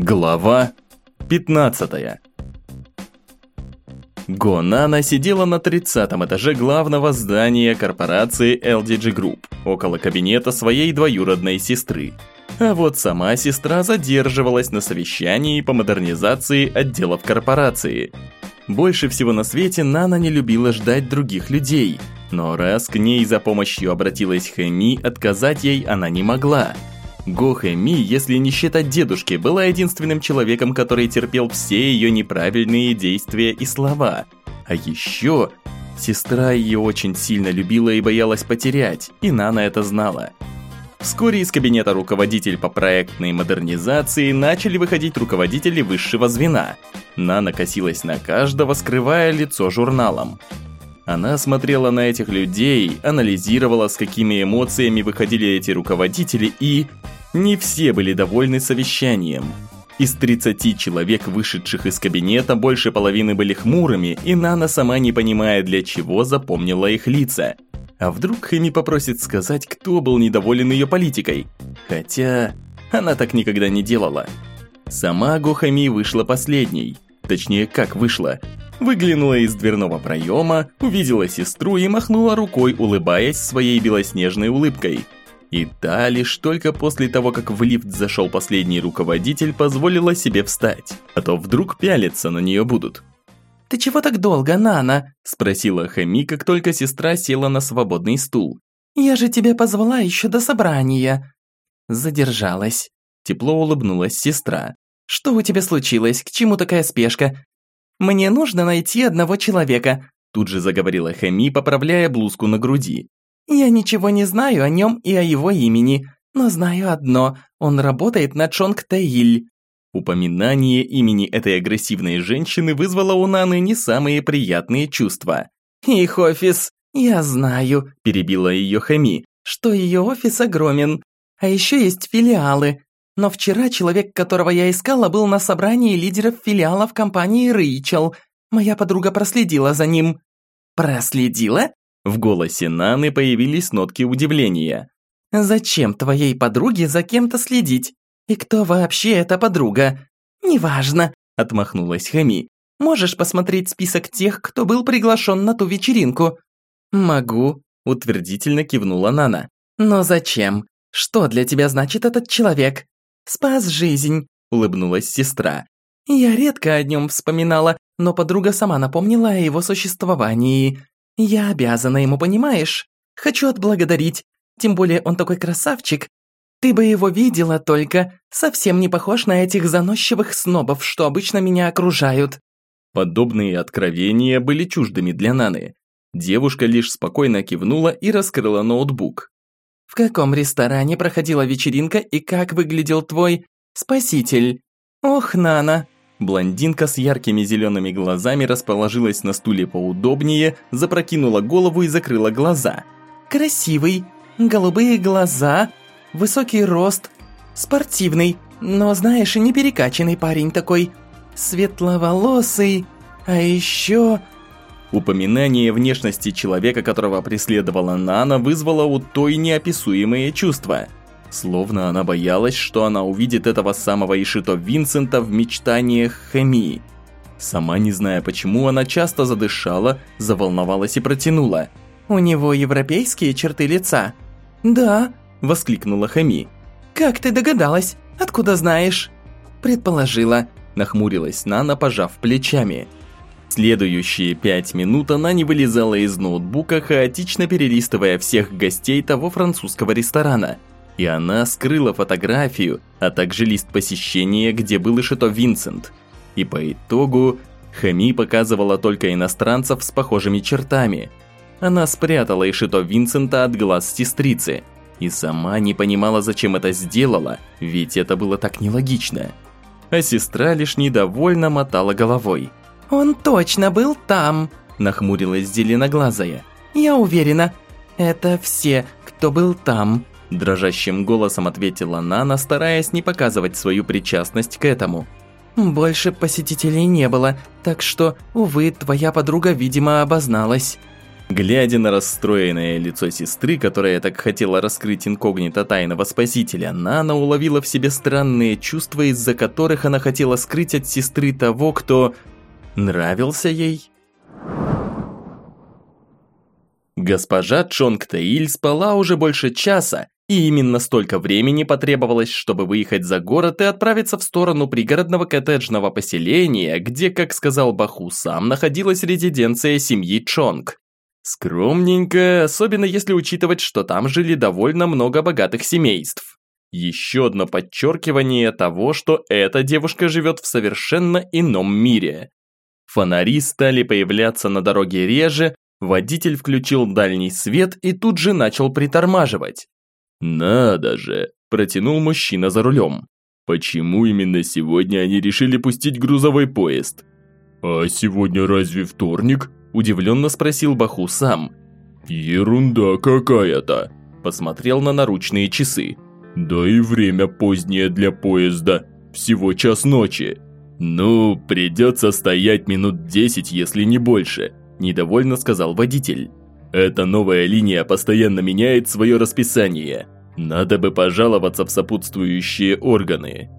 Глава 15 Гонана сидела на 30 этаже главного здания корпорации LDG Group, около кабинета своей двоюродной сестры. А вот сама сестра задерживалась на совещании по модернизации отделов корпорации. Больше всего на свете Нана не любила ждать других людей, но раз к ней за помощью обратилась Хэми, отказать ей она не могла – Го Ми, если не считать дедушки, была единственным человеком, который терпел все ее неправильные действия и слова. А еще сестра ее очень сильно любила и боялась потерять, и Нана это знала. Вскоре из кабинета руководитель по проектной модернизации начали выходить руководители высшего звена. Нана косилась на каждого, скрывая лицо журналом. Она смотрела на этих людей, анализировала, с какими эмоциями выходили эти руководители и не все были довольны совещанием. Из 30 человек, вышедших из кабинета, больше половины были хмурыми, и Нана сама не понимая для чего запомнила их лица. А вдруг Хэми попросит сказать, кто был недоволен ее политикой? Хотя она так никогда не делала. Сама Гохами вышла последней. Точнее, как вышла. Выглянула из дверного проема, увидела сестру и махнула рукой, улыбаясь своей белоснежной улыбкой – и та лишь только после того, как в лифт зашел последний руководитель, позволила себе встать, а то вдруг пялиться на нее будут. «Ты чего так долго, Нана?» – спросила Хами, как только сестра села на свободный стул. «Я же тебя позвала еще до собрания». Задержалась. Тепло улыбнулась сестра. «Что у тебя случилось? К чему такая спешка?» «Мне нужно найти одного человека», Тут же заговорила Хами, поправляя блузку на груди. Я ничего не знаю о нем и о его имени, но знаю одно – он работает на Чонг Таиль. Упоминание имени этой агрессивной женщины вызвало у Наны не самые приятные чувства. «Их офис, я знаю», – перебила ее Хами, – «что ее офис огромен. А еще есть филиалы. Но вчера человек, которого я искала, был на собрании лидеров филиалов компании Рэйчел. Моя подруга проследила за ним». «Проследила?» В голосе Наны появились нотки удивления. «Зачем твоей подруге за кем-то следить? И кто вообще эта подруга?» «Неважно», – отмахнулась Хами. «Можешь посмотреть список тех, кто был приглашен на ту вечеринку?» «Могу», – утвердительно кивнула Нана. «Но зачем? Что для тебя значит этот человек?» «Спас жизнь», – улыбнулась сестра. «Я редко о нем вспоминала, но подруга сама напомнила о его существовании. «Я обязана ему, понимаешь? Хочу отблагодарить. Тем более он такой красавчик. Ты бы его видела только. Совсем не похож на этих заносчивых снобов, что обычно меня окружают». Подобные откровения были чуждыми для Наны. Девушка лишь спокойно кивнула и раскрыла ноутбук. «В каком ресторане проходила вечеринка и как выглядел твой спаситель? Ох, Нана, Блондинка с яркими зелеными глазами расположилась на стуле поудобнее, запрокинула голову и закрыла глаза. «Красивый, голубые глаза, высокий рост, спортивный, но, знаешь, не перекачанный парень такой, светловолосый, а еще...» Упоминание внешности человека, которого преследовала Нана, вызвало у той неописуемые чувства – Словно она боялась, что она увидит этого самого Ишито Винсента в мечтаниях Хэмии. Сама не зная почему, она часто задышала, заволновалась и протянула. «У него европейские черты лица?» «Да», – воскликнула Хами. «Как ты догадалась? Откуда знаешь?» «Предположила», – нахмурилась Нана, пожав плечами. Следующие пять минут она не вылезала из ноутбука, хаотично перелистывая всех гостей того французского ресторана – и она скрыла фотографию, а также лист посещения, где был Ишито Винсент. И по итогу Хами показывала только иностранцев с похожими чертами. Она спрятала Ишито Винсента от глаз сестрицы. И сама не понимала, зачем это сделала, ведь это было так нелогично. А сестра лишь недовольно мотала головой. «Он точно был там», – нахмурилась зеленоглазая. «Я уверена, это все, кто был там». Дрожащим голосом ответила Нана, стараясь не показывать свою причастность к этому. «Больше посетителей не было, так что, увы, твоя подруга, видимо, обозналась». Глядя на расстроенное лицо сестры, которая так хотела раскрыть инкогнито тайного спасителя, Нана уловила в себе странные чувства, из-за которых она хотела скрыть от сестры того, кто нравился ей. Госпожа Чонг Таиль спала уже больше часа, и именно столько времени потребовалось, чтобы выехать за город и отправиться в сторону пригородного коттеджного поселения, где, как сказал Баху сам, находилась резиденция семьи Чонг. Скромненько, особенно если учитывать, что там жили довольно много богатых семейств. Еще одно подчеркивание того, что эта девушка живет в совершенно ином мире. Фонари стали появляться на дороге реже, водитель включил дальний свет и тут же начал притормаживать. «Надо же!» – протянул мужчина за рулем. «Почему именно сегодня они решили пустить грузовой поезд?» «А сегодня разве вторник?» Удивленно спросил Баху сам. «Ерунда какая-то!» Посмотрел на наручные часы. «Да и время позднее для поезда. Всего час ночи. Ну, придется стоять минут десять, если не больше», недовольно сказал водитель. «Эта новая линия постоянно меняет свое расписание. Надо бы пожаловаться в сопутствующие органы».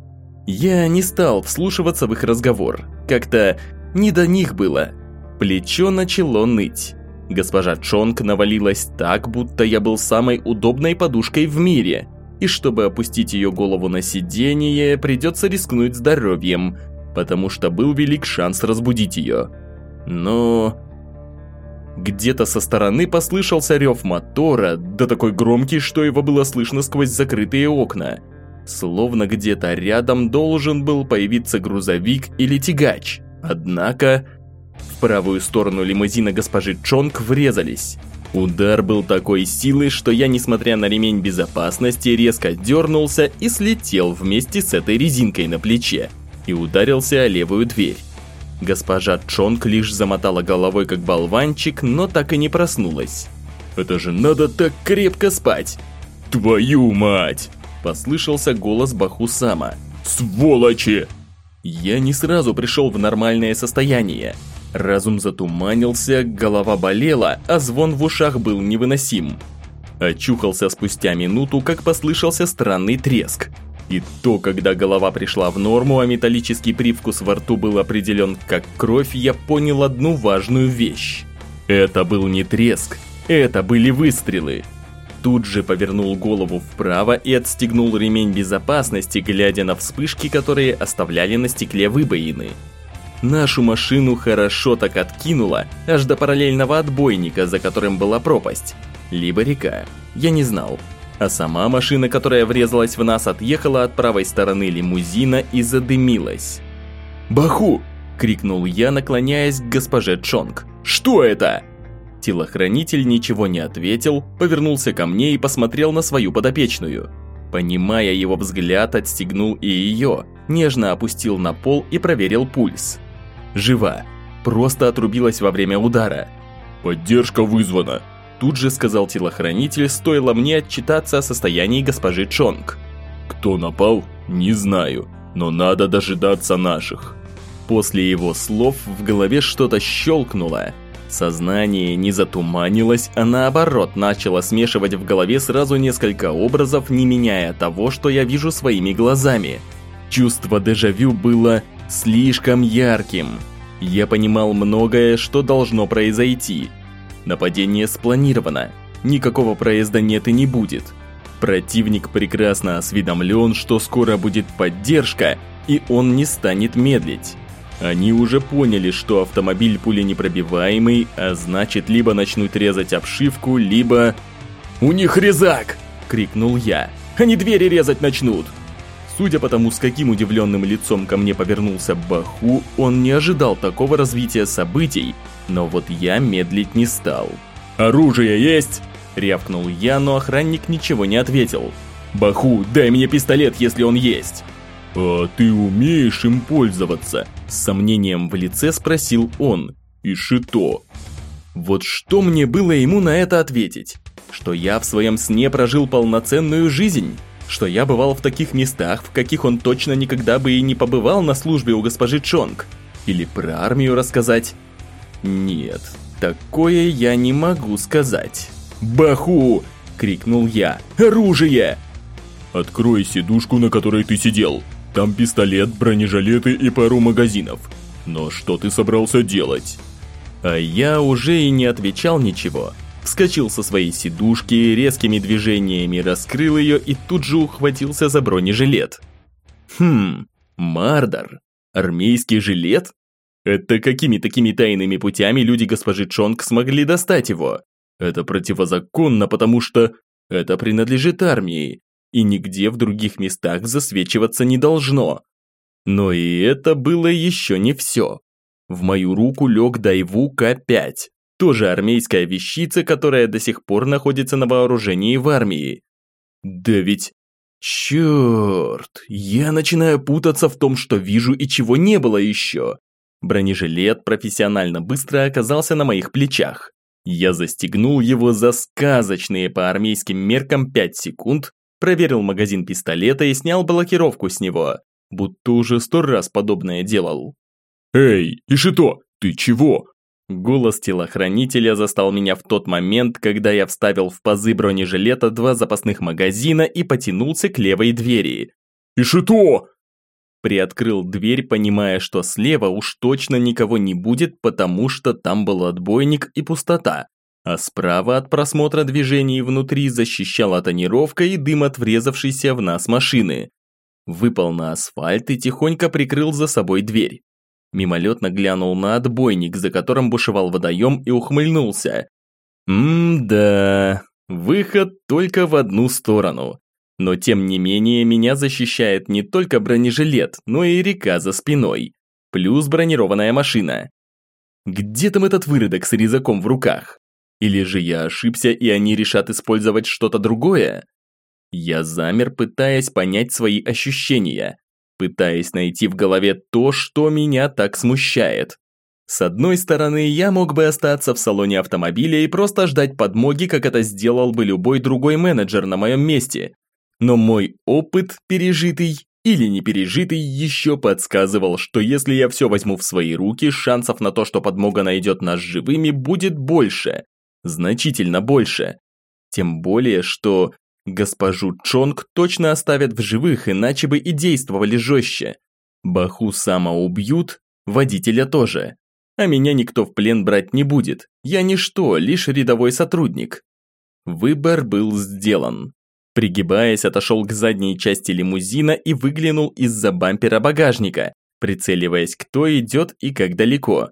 Я не стал вслушиваться в их разговор. Как-то не до них было. Плечо начало ныть. Госпожа Чонг навалилась так, будто я был самой удобной подушкой в мире. И чтобы опустить ее голову на сиденье, придется рискнуть здоровьем, потому что был велик шанс разбудить ее. Но... Где-то со стороны послышался рев мотора, да такой громкий, что его было слышно сквозь закрытые окна. Словно где-то рядом должен был появиться грузовик или тягач. Однако в правую сторону лимузина госпожи Чонг врезались. Удар был такой силы, что я, несмотря на ремень безопасности, резко дернулся и слетел вместе с этой резинкой на плече и ударился о левую дверь. Госпожа Чонг лишь замотала головой как болванчик, но так и не проснулась. «Это же надо так крепко спать!» «Твою мать!» – послышался голос Бахусама. «Сволочи!» Я не сразу пришел в нормальное состояние. Разум затуманился, голова болела, а звон в ушах был невыносим. Очухался спустя минуту, как послышался странный треск. И то, когда голова пришла в норму, а металлический привкус во рту был определен как кровь, я понял одну важную вещь. Это был не треск, это были выстрелы. Тут же повернул голову вправо и отстегнул ремень безопасности, глядя на вспышки, которые оставляли на стекле выбоины. Нашу машину хорошо так откинуло, аж до параллельного отбойника, за которым была пропасть. Либо река. Я не знал. А сама машина, которая врезалась в нас, отъехала от правой стороны лимузина и задымилась. «Баху!» – крикнул я, наклоняясь к госпоже Чонг. «Что это?» Телохранитель ничего не ответил, повернулся ко мне и посмотрел на свою подопечную. Понимая его взгляд, отстегнул и ее, нежно опустил на пол и проверил пульс. Жива. Просто отрубилась во время удара. «Поддержка вызвана», – тут же сказал телохранитель, стоило мне отчитаться о состоянии госпожи Чонг. «Кто напал? Не знаю, но надо дожидаться наших». После его слов в голове что-то щелкнуло. Сознание не затуманилось, а наоборот начало смешивать в голове сразу несколько образов, не меняя того, что я вижу своими глазами. Чувство дежавю было слишком ярким. Я понимал многое, что должно произойти. Нападение спланировано. Никакого проезда нет и не будет. Противник прекрасно осведомлен, что скоро будет поддержка, и он не станет медлить. Они уже поняли, что автомобиль пуленепробиваемый, а значит, либо начнут резать обшивку, либо... «У них резак!» – крикнул я. «Они двери резать начнут!» Судя по тому, с каким удивленным лицом ко мне повернулся Баху, он не ожидал такого развития событий, но вот я медлить не стал. «Оружие есть?» – рявкнул я, но охранник ничего не ответил. «Баху, дай мне пистолет, если он есть!» «А ты умеешь им пользоваться?» С сомнением в лице спросил он. «И шито». Вот что мне было ему на это ответить? Что я в своем сне прожил полноценную жизнь? что я бывал в таких местах, в каких он точно никогда бы и не побывал на службе у госпожи Чонг. Или про армию рассказать? Нет, Такое я не могу сказать. «Баху!» – крикнул я. «Оружие!» «Открой сидушку, на которой ты сидел. Там пистолет, бронежилеты и пару магазинов. Но что ты собрался делать?» А я уже и не отвечал ничего. Вскочил со своей сидушки, резкими движениями раскрыл ее и тут же ухватился за бронежилет. Хм, Мардер. Армейский жилет? Это какими такими тайными путями люди госпожи Чонг смогли достать его? Это противозаконно, потому что это принадлежит армии, и нигде в других местах засвечиваться не должно. Но и это было еще не все. В мою руку лег Дайву К-5, тоже армейская вещица, которая до сих пор находится на вооружении в армии. Да ведь Черт, я начинаю путаться в том, что вижу и чего не было еще. Бронежилет профессионально быстро оказался на моих плечах. Я застегнул его за сказочные по армейским меркам 5 секунд, проверил магазин пистолета и снял блокировку с него, будто уже сто раз подобное делал. «Эй, Ишито, ты чего?» Голос телохранителя застал меня в тот момент, когда я вставил в пазы бронежилета два запасных магазина и потянулся к левой двери. «Ишито!» Приоткрыл дверь, понимая, что слева уж точно никого не будет, потому что там был отбойник и пустота. А справа от просмотра движений внутри защищала тонировка и дым от врезавшейся в нас машины. Выпал на асфальт и тихонько прикрыл за собой дверь. Мимолетно глянул на отбойник, за которым бушевал водоем и ухмыльнулся. М-да, выход только в одну сторону. Но тем не менее меня защищает не только бронежилет, но и река за спиной. Плюс бронированная машина. Где там этот выродок с резаком в руках? Или же я ошибся и они решат использовать что-то другое? Я замер, пытаясь понять свои ощущения пытаясь найти в голове то, что меня так смущает. С одной стороны, я мог бы остаться в салоне автомобиля и просто ждать подмоги, как это сделал бы любой другой менеджер на моем месте. Но мой опыт, пережитый или не пережитый, еще подсказывал, что если я все возьму в свои руки, шансов на то, что подмога найдет нас живыми, будет больше. Значительно больше. Тем более, что Госпожу Чонг точно оставят в живых, иначе бы и действовали жестче. Баху сама убьют, водителя тоже. А меня никто в плен брать не будет. Я ничто, лишь рядовой сотрудник. Выбор был сделан. Пригибаясь, отошел к задней части лимузина и выглянул из-за бампера багажника, прицеливаясь, кто идет и как далеко.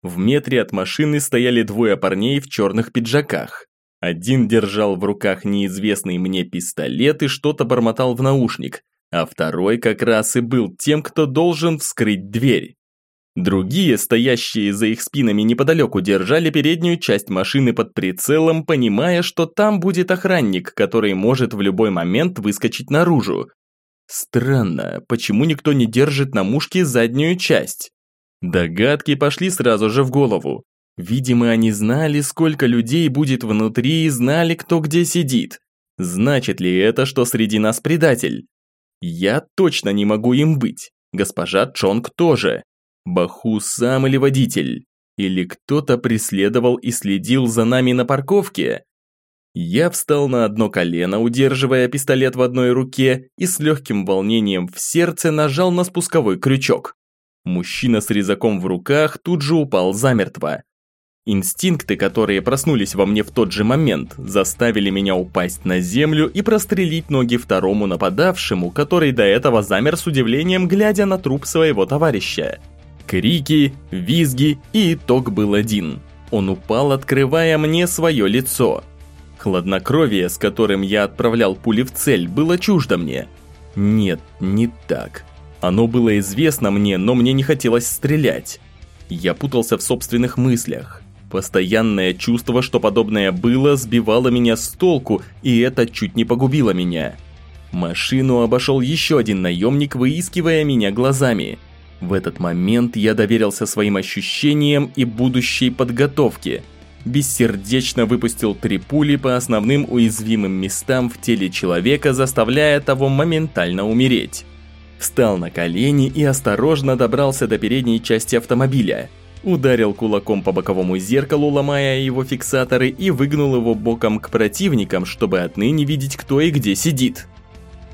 В метре от машины стояли двое парней в черных пиджаках. Один держал в руках неизвестный мне пистолет и что-то бормотал в наушник, а второй как раз и был тем, кто должен вскрыть дверь. Другие, стоящие за их спинами неподалеку, держали переднюю часть машины под прицелом, понимая, что там будет охранник, который может в любой момент выскочить наружу. Странно, почему никто не держит на мушке заднюю часть? Догадки пошли сразу же в голову. Видимо, они знали, сколько людей будет внутри и знали, кто где сидит. Значит ли это, что среди нас предатель? Я точно не могу им быть. Госпожа Чонг тоже. Баху сам или водитель? Или кто-то преследовал и следил за нами на парковке? Я встал на одно колено, удерживая пистолет в одной руке и с легким волнением в сердце нажал на спусковой крючок. Мужчина с резаком в руках тут же упал замертво. Инстинкты, которые проснулись во мне в тот же момент, заставили меня упасть на землю и прострелить ноги второму нападавшему, который до этого замер с удивлением, глядя на труп своего товарища. Крики, визги и итог был один. Он упал, открывая мне свое лицо. Хладнокровие, с которым я отправлял пули в цель, было чуждо мне. Нет, не так. Оно было известно мне, но мне не хотелось стрелять. Я путался в собственных мыслях. Постоянное чувство, что подобное было, сбивало меня с толку, и это чуть не погубило меня. Машину обошел еще один наемник, выискивая меня глазами. В этот момент я доверился своим ощущениям и будущей подготовке. Бессердечно выпустил три пули по основным уязвимым местам в теле человека, заставляя того моментально умереть. Встал на колени и осторожно добрался до передней части автомобиля – ударил кулаком по боковому зеркалу, ломая его фиксаторы, и выгнул его боком к противникам, чтобы отныне видеть, кто и где сидит.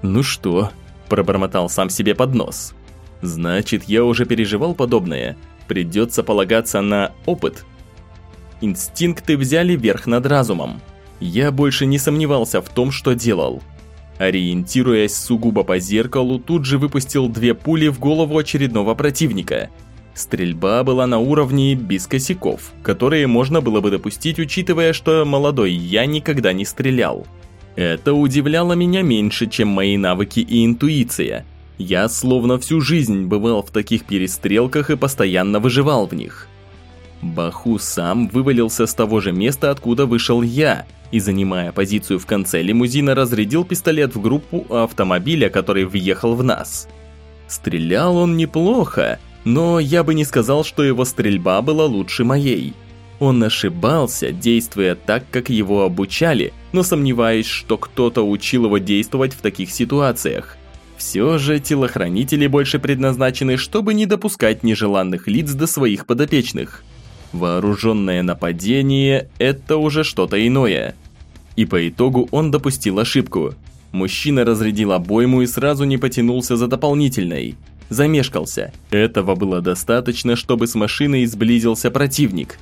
«Ну что?» – пробормотал сам себе под нос. «Значит, я уже переживал подобное. Придется полагаться на опыт». Инстинкты взяли верх над разумом. Я больше не сомневался в том, что делал. Ориентируясь сугубо по зеркалу, тут же выпустил две пули в голову очередного противника – Стрельба была на уровне без косяков, которые можно было бы допустить, учитывая, что молодой я никогда не стрелял. Это удивляло меня меньше, чем мои навыки и интуиция. Я словно всю жизнь бывал в таких перестрелках и постоянно выживал в них. Баху сам вывалился с того же места, откуда вышел я, и, занимая позицию в конце лимузина, разрядил пистолет в группу автомобиля, который въехал в нас. Стрелял он неплохо, но я бы не сказал, что его стрельба была лучше моей. Он ошибался, действуя так, как его обучали, но сомневаюсь, что кто-то учил его действовать в таких ситуациях. Все же телохранители больше предназначены, чтобы не допускать нежеланных лиц до своих подопечных. Вооруженное нападение – это уже что-то иное. И по итогу он допустил ошибку. Мужчина разрядил обойму и сразу не потянулся за дополнительной – замешкался. Этого было достаточно, чтобы с машиной сблизился противник.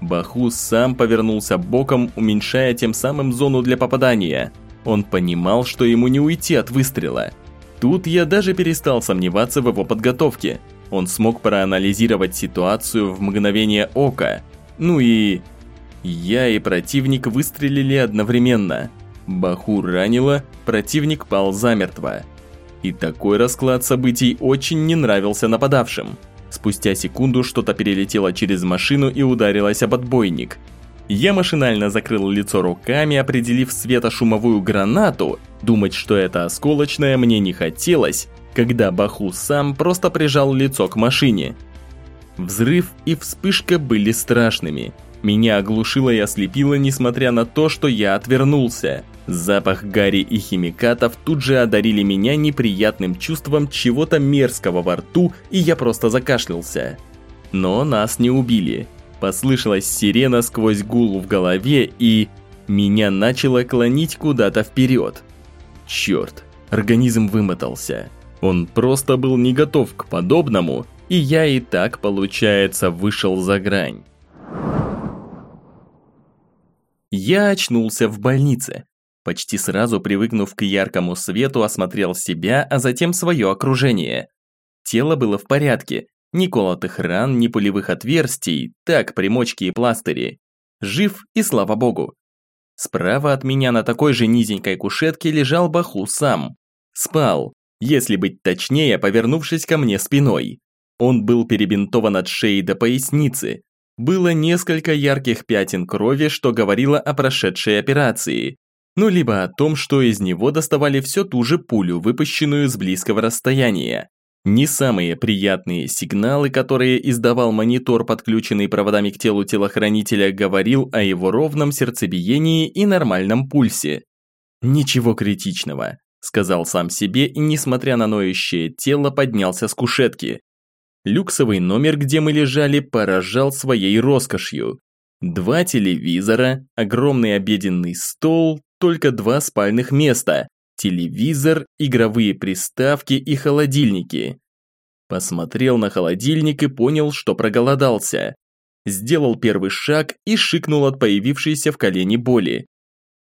Баху сам повернулся боком, уменьшая тем самым зону для попадания. Он понимал, что ему не уйти от выстрела. Тут я даже перестал сомневаться в его подготовке. Он смог проанализировать ситуацию в мгновение ока. Ну и... Я и противник выстрелили одновременно. Баху ранило, противник пал замертво. И такой расклад событий очень не нравился нападавшим. Спустя секунду что-то перелетело через машину и ударилось об отбойник. Я машинально закрыл лицо руками, определив светошумовую гранату. Думать, что это осколочная, мне не хотелось, когда Баху сам просто прижал лицо к машине. Взрыв и вспышка были страшными. Меня оглушило и ослепило, несмотря на то, что я отвернулся. Запах гари и химикатов тут же одарили меня неприятным чувством чего-то мерзкого во рту, и я просто закашлялся. Но нас не убили. Послышалась сирена сквозь гул в голове, и... Меня начало клонить куда-то вперед. Черт, организм вымотался. Он просто был не готов к подобному, и я и так, получается, вышел за грань. Я очнулся в больнице. Почти сразу привыкнув к яркому свету, осмотрел себя, а затем свое окружение. Тело было в порядке, ни колотых ран, ни пулевых отверстий, так, примочки и пластыри. Жив и слава богу. Справа от меня на такой же низенькой кушетке лежал Баху сам. Спал, если быть точнее, повернувшись ко мне спиной. Он был перебинтован от шеи до поясницы. Было несколько ярких пятен крови, что говорило о прошедшей операции ну либо о том, что из него доставали все ту же пулю, выпущенную с близкого расстояния. Не самые приятные сигналы, которые издавал монитор, подключенный проводами к телу телохранителя, говорил о его ровном сердцебиении и нормальном пульсе. «Ничего критичного», – сказал сам себе и, несмотря на ноющее тело, поднялся с кушетки. Люксовый номер, где мы лежали, поражал своей роскошью. Два телевизора, огромный обеденный стол, только два спальных места, телевизор, игровые приставки и холодильники. Посмотрел на холодильник и понял, что проголодался. Сделал первый шаг и шикнул от появившейся в колене боли.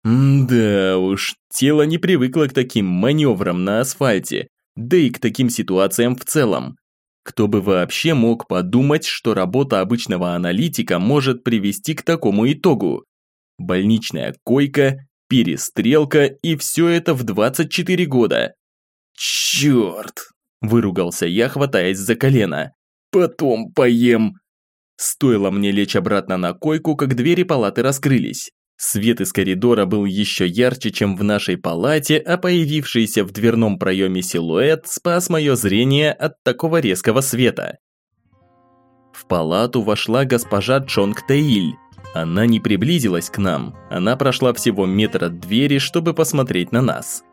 да уж, тело не привыкло к таким маневрам на асфальте, да и к таким ситуациям в целом. Кто бы вообще мог подумать, что работа обычного аналитика может привести к такому итогу? Больничная койка, перестрелка и все это в 24 года. Черт! Выругался я, хватаясь за колено. Потом поем. Стоило мне лечь обратно на койку, как двери палаты раскрылись. Свет из коридора был еще ярче, чем в нашей палате, а появившийся в дверном проеме силуэт спас мое зрение от такого резкого света. В палату вошла госпожа Чонг Таиль. Она не приблизилась к нам, она прошла всего метр от двери, чтобы посмотреть на нас.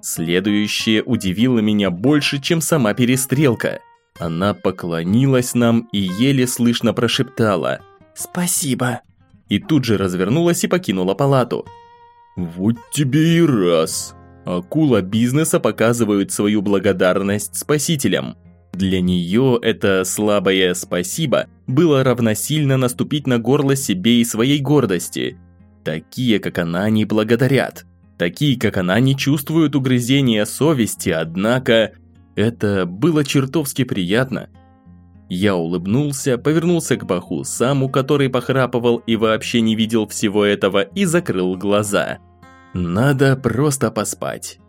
Следующее удивило меня больше, чем сама перестрелка. Она поклонилась нам и еле слышно прошептала «Спасибо». И тут же развернулась и покинула палату. «Вот тебе и раз!» Акула бизнеса показывает свою благодарность спасителям. Для нее это слабое «спасибо» было равносильно наступить на горло себе и своей гордости. Такие, как она, не благодарят. Такие, как она, не чувствуют угрызения совести, однако это было чертовски приятно. Я улыбнулся, повернулся к Баху Саму, который похрапывал и вообще не видел всего этого, и закрыл глаза. Надо просто поспать.